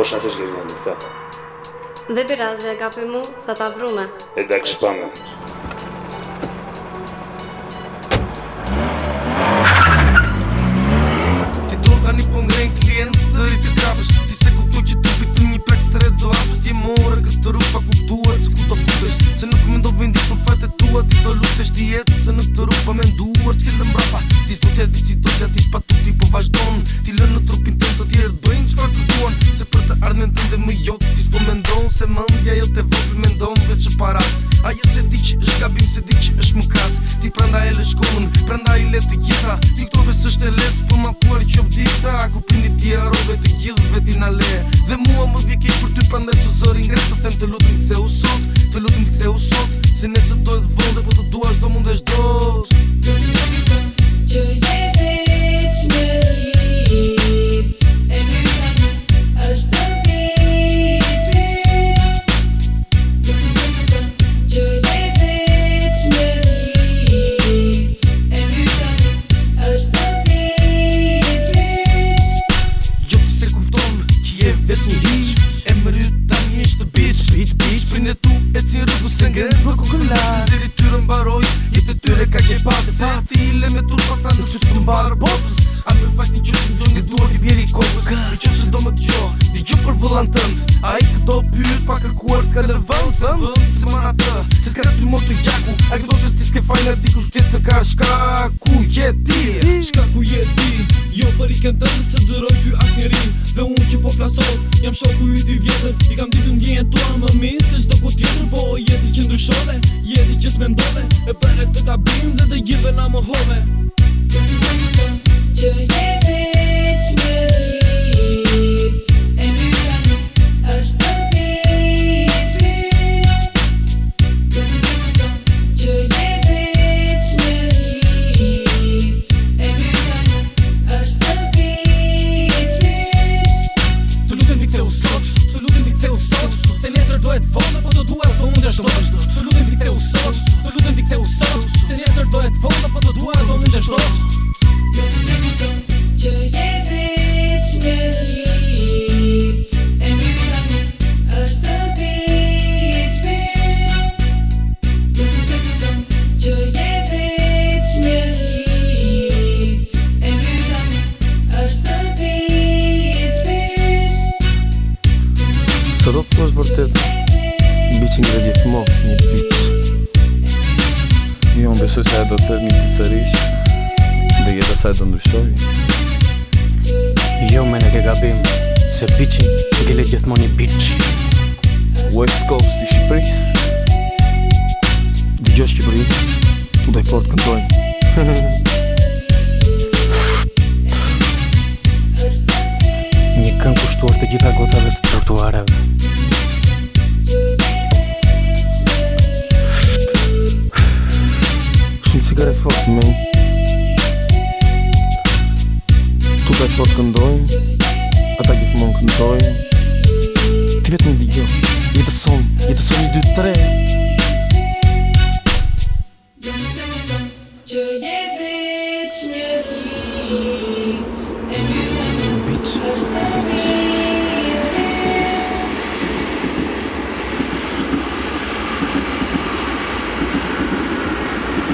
Πώς να θες γυρίζουν αυτά. Δεν πειράζει αγάπη μου, θα τα βρούμε. Εντάξει πάμε. se mëndja jo të vëpër me ndonë dhe që parat A Ajo se di që është gabim, se di që është më kratë Ti prenda e le shkollën, prenda i letë të gjitha Ti këto vesë është e letë, për po matuar i që vdita A ku kupin i tjarove të gjithë vetin a le Dhe mua më vje për ty prenda që zërin gretë Të them të lutin të theu sot, të lutin të theu sot Se nesë të dojtë vëndë, po të duash do mundesh dosh Do një zë gjithë, që jë tyre ku se ngrën për ku këm lajt Se tiri tyre mbaroj, jetë tyre ka kje patë Se ati i le me tur përta në që të mbarë botës A me fajt një që të ndonë një duhet i bjeri kokës Në që se do më të gjohë, di gjohë për vëllan tëndë A i këto pyrë pa kërkuar s'ka lëvënësën Se ma na të, se s'ka të të të jaku A këto se ti s'ke fajnë e ti ku shtjetë të ka shkaku Je ti, shkaku je ti për i kënë tërë Se dërëj ty ak njëri Dhe unë që po flasoj Jam shoku i t'i vjetër I kam ditë në gjenë tuar më minë Se shdo ku tjetër Po jeti që ndryshove Jeti që s'mendove E prajrë këtë gabim Dhe të gjithë dhe na më hove Që jeti Se rop të është vërtet Bicin dhe gjithë më një bicë Jo më besoj se e do të të një pizërish Dhe jetë asaj të ndryshoj Jo me në ke gabim Se bicin që gjele gjithë më një bicë West Coast i Shqipëris Dhe Shqipëris Tu dhe fort këndojnë kanë kushtuar të gjitha gotave të trotuarëve Shumë cigare fort me Tu ka qëtë këndojnë Ata gjithë mund këndojnë Ti vetë një video Një të son, Një të son, një dytë tre Jo më zëndëm Që je vetë një hitë E një